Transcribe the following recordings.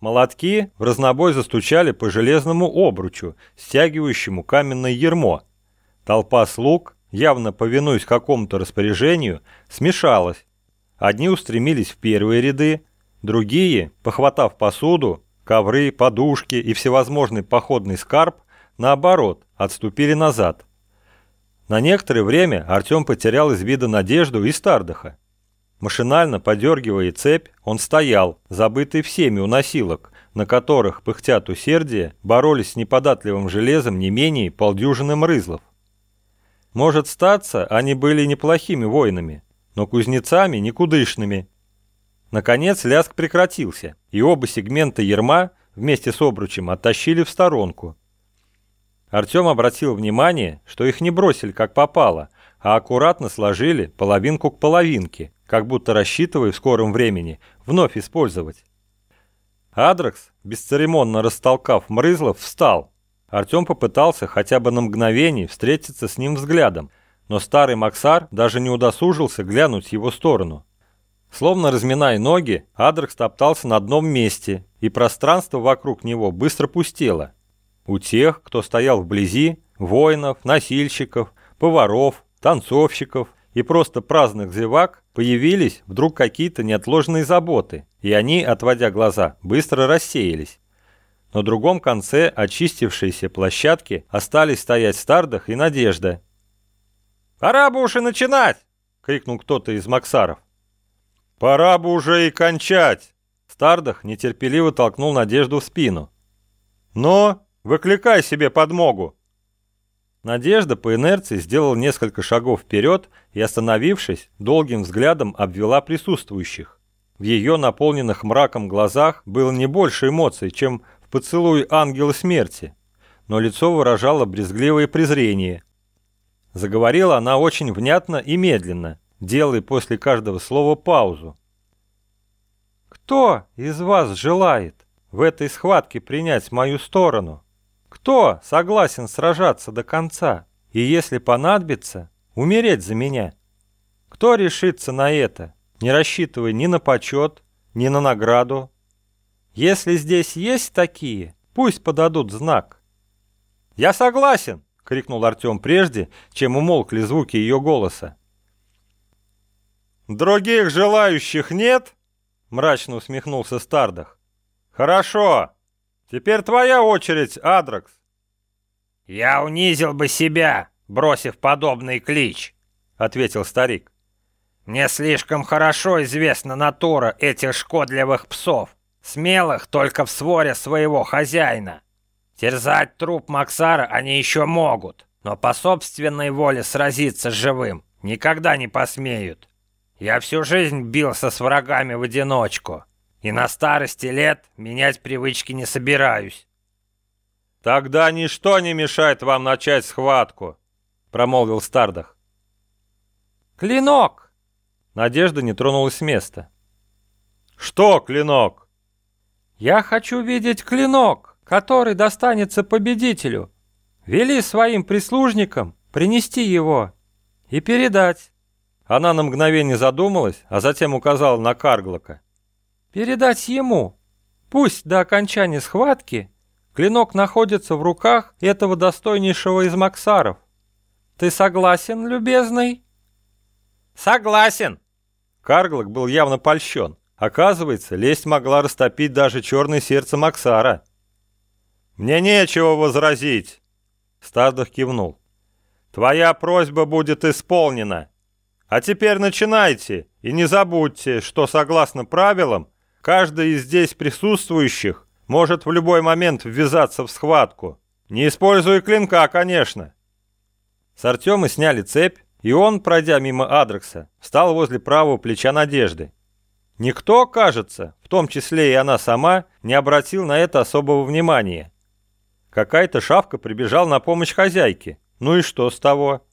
Молотки в разнобой застучали по железному обручу, стягивающему каменное ермо. Толпа слуг, явно повинуясь какому-то распоряжению, смешалась. Одни устремились в первые ряды, другие, похватав посуду, ковры, подушки и всевозможный походный скарб, наоборот, отступили назад. На некоторое время Артем потерял из вида Надежду и Стардаха. Машинально подергивая цепь, он стоял, забытый всеми у носилок, на которых, пыхтят усердие, боролись с неподатливым железом не менее полдюжины мрызлов. Может статься, они были неплохими воинами, но кузнецами никудышными. Наконец ляск прекратился, и оба сегмента ерма вместе с обручем оттащили в сторонку. Артем обратил внимание, что их не бросили как попало, а аккуратно сложили половинку к половинке, как будто рассчитывая в скором времени вновь использовать. Адрекс, бесцеремонно растолкав Мрызлов, встал. Артем попытался хотя бы на мгновение встретиться с ним взглядом, но старый Максар даже не удосужился глянуть в его сторону. Словно разминая ноги, Адрекс топтался на одном месте, и пространство вокруг него быстро пустело. У тех, кто стоял вблизи, воинов, носильщиков, поваров, танцовщиков и просто праздных зевак, появились вдруг какие-то неотложные заботы, и они, отводя глаза, быстро рассеялись. На другом конце очистившейся площадки остались стоять Стардах и Надежда. «Пора бы уж и начинать!» — крикнул кто-то из Максаров. «Пора бы уже и кончать!» Стардах нетерпеливо толкнул Надежду в спину. «Но выкликай себе подмогу!» Надежда по инерции сделала несколько шагов вперед и, остановившись, долгим взглядом обвела присутствующих. В ее наполненных мраком глазах было не больше эмоций, чем в поцелуе ангела смерти, но лицо выражало брезгливое презрение. Заговорила она очень внятно и медленно, делая после каждого слова паузу. «Кто из вас желает в этой схватке принять мою сторону?» Кто согласен сражаться до конца и, если понадобится, умереть за меня? Кто решится на это, не рассчитывая ни на почет, ни на награду? Если здесь есть такие, пусть подадут знак. «Я согласен!» — крикнул Артем прежде, чем умолкли звуки ее голоса. «Других желающих нет?» — мрачно усмехнулся Стардах. «Хорошо. Теперь твоя очередь, Адракс. Я унизил бы себя, бросив подобный клич, ответил старик. Мне слишком хорошо известна натура этих шкодливых псов, смелых только в своре своего хозяина. Терзать труп Максара они еще могут, но по собственной воле сразиться с живым никогда не посмеют. Я всю жизнь бился с врагами в одиночку, и на старости лет менять привычки не собираюсь. «Тогда ничто не мешает вам начать схватку», — промолвил Стардах. «Клинок!» Надежда не тронулась с места. «Что клинок?» «Я хочу видеть клинок, который достанется победителю. Вели своим прислужникам принести его и передать». Она на мгновение задумалась, а затем указала на Карглока передать ему. Пусть до окончания схватки клинок находится в руках этого достойнейшего из Максаров. Ты согласен, любезный? Согласен. Карглок был явно польщен. Оказывается, лесть могла растопить даже черное сердце Максара. «Мне нечего возразить!» Стардах кивнул. «Твоя просьба будет исполнена. А теперь начинайте, и не забудьте, что, согласно правилам, Каждый из здесь присутствующих может в любой момент ввязаться в схватку. Не используя клинка, конечно. С Артема сняли цепь, и он, пройдя мимо Адрекса, встал возле правого плеча Надежды. Никто, кажется, в том числе и она сама, не обратил на это особого внимания. Какая-то шавка прибежал на помощь хозяйке. Ну и что с того?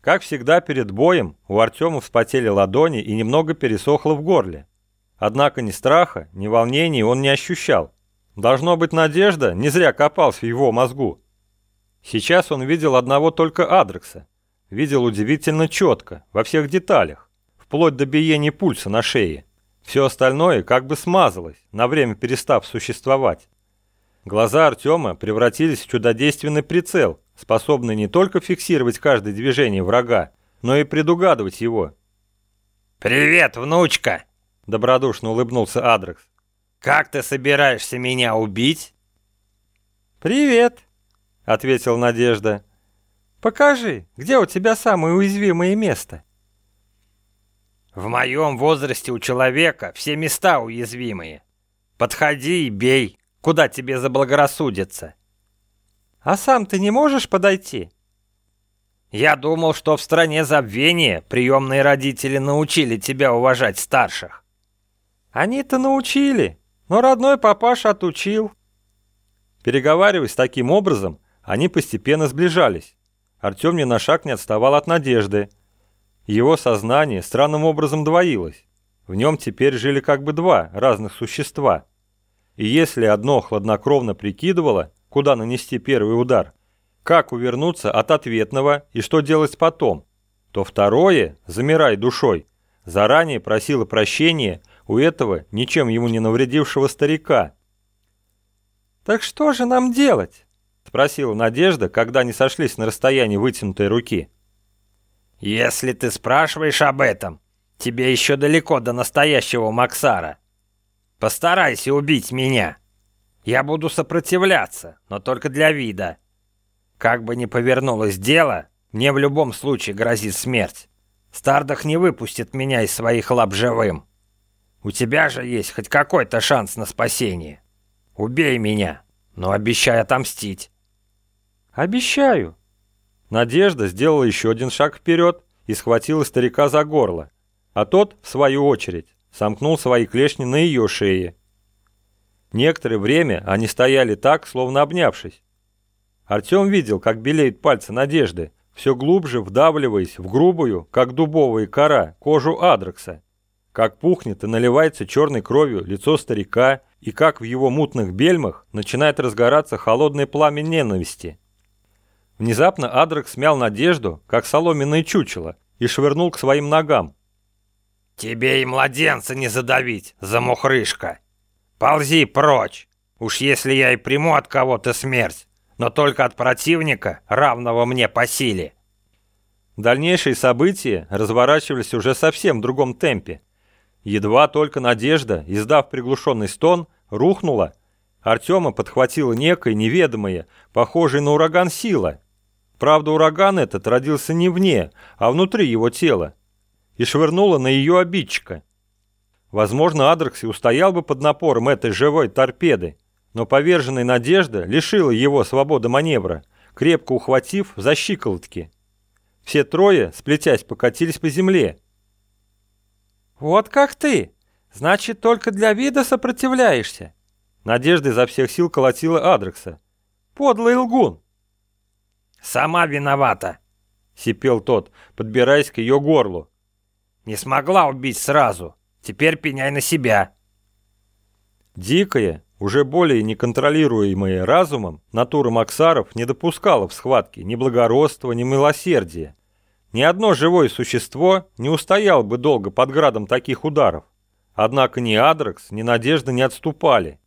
Как всегда перед боем у Артема вспотели ладони и немного пересохло в горле. Однако ни страха, ни волнений он не ощущал. Должно быть, надежда не зря копалась в его мозгу. Сейчас он видел одного только Адрекса. Видел удивительно четко, во всех деталях, вплоть до биения пульса на шее. Все остальное как бы смазалось, на время перестав существовать. Глаза Артема превратились в чудодейственный прицел, способный не только фиксировать каждое движение врага, но и предугадывать его. «Привет, внучка!» — добродушно улыбнулся Адрекс. «Как ты собираешься меня убить?» «Привет!» — ответил Надежда. «Покажи, где у тебя самое уязвимое место?» «В моем возрасте у человека все места уязвимые. Подходи и бей, куда тебе заблагорассудится». «А сам ты не можешь подойти?» «Я думал, что в стране забвения приемные родители научили тебя уважать старших». «Они-то научили, но родной папаша отучил». Переговариваясь таким образом, они постепенно сближались. Артем ни на шаг не отставал от надежды. Его сознание странным образом двоилось. В нем теперь жили как бы два разных существа. И если одно хладнокровно прикидывало, куда нанести первый удар, как увернуться от ответного и что делать потом, то второе, замирай душой, заранее просило прощения у этого ничем ему не навредившего старика. «Так что же нам делать?» — спросила Надежда, когда они сошлись на расстоянии вытянутой руки. «Если ты спрашиваешь об этом, тебе еще далеко до настоящего Максара. Постарайся убить меня. Я буду сопротивляться, но только для вида. Как бы ни повернулось дело, мне в любом случае грозит смерть. Стардах не выпустит меня из своих лап живым. У тебя же есть хоть какой-то шанс на спасение. Убей меня!» но обещай отомстить». «Обещаю». Надежда сделала еще один шаг вперед и схватила старика за горло, а тот, в свою очередь, сомкнул свои клешни на ее шее. Некоторое время они стояли так, словно обнявшись. Артем видел, как белеют пальцы Надежды, все глубже вдавливаясь в грубую, как дубовая кора, кожу Адрекса, как пухнет и наливается черной кровью лицо старика, и как в его мутных бельмах начинает разгораться холодное пламя ненависти. Внезапно Адрак смял надежду, как соломенное чучело, и швырнул к своим ногам. «Тебе и младенца не задавить, замухрышка! Ползи прочь! Уж если я и приму от кого-то смерть, но только от противника, равного мне по силе!» Дальнейшие события разворачивались уже совсем в другом темпе. Едва только Надежда, издав приглушенный стон, рухнула, Артема подхватила некая неведомая, похожая на ураган сила. Правда, ураган этот родился не вне, а внутри его тела, и швырнула на ее обидчика. Возможно, Адрекси устоял бы под напором этой живой торпеды, но поверженная Надежда лишила его свободы маневра, крепко ухватив за щиколотки. Все трое, сплетясь, покатились по земле, «Вот как ты! Значит, только для вида сопротивляешься!» Надежда изо всех сил колотила Адрекса. «Подлый лгун!» «Сама виновата!» — сипел тот, подбираясь к ее горлу. «Не смогла убить сразу. Теперь пеняй на себя!» Дикая, уже более неконтролируемая разумом, натура Максаров не допускала в схватке ни благородства, ни милосердия. Ни одно живое существо не устояло бы долго под градом таких ударов. Однако ни Адрекс, ни Надежда не отступали.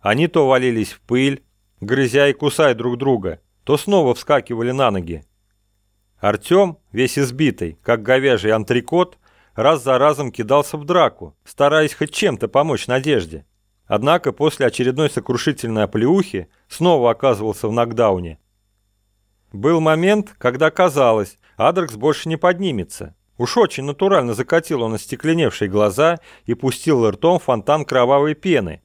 Они то валились в пыль, грызя и кусая друг друга, то снова вскакивали на ноги. Артем, весь избитый, как говяжий антрикот, раз за разом кидался в драку, стараясь хоть чем-то помочь Надежде. Однако после очередной сокрушительной оплеухи снова оказывался в нокдауне. Был момент, когда казалось, Адрекс больше не поднимется. Уж очень натурально закатил он остекленевшие глаза и пустил ртом фонтан кровавой пены.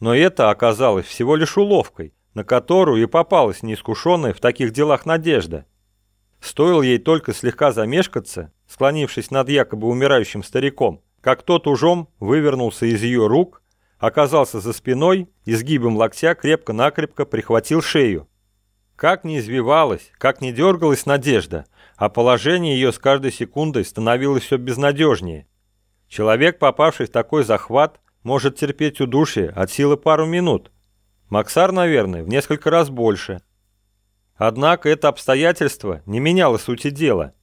Но это оказалось всего лишь уловкой, на которую и попалась неискушенная в таких делах надежда. Стоило ей только слегка замешкаться, склонившись над якобы умирающим стариком, как тот ужом вывернулся из ее рук, оказался за спиной и сгибом локтя крепко-накрепко прихватил шею. Как ни извивалась, как ни дергалась надежда, а положение ее с каждой секундой становилось все безнадежнее. Человек, попавший в такой захват, может терпеть удушье от силы пару минут. Максар, наверное, в несколько раз больше. Однако это обстоятельство не меняло сути дела.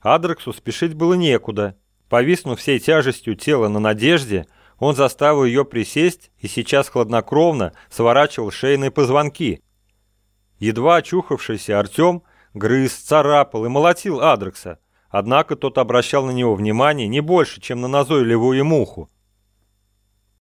Адрексу спешить было некуда. Повиснув всей тяжестью тела на надежде, он заставил ее присесть и сейчас хладнокровно сворачивал шейные позвонки. Едва очухавшийся Артем грыз, царапал и молотил Адрекса, однако тот обращал на него внимание не больше, чем на назойливую муху.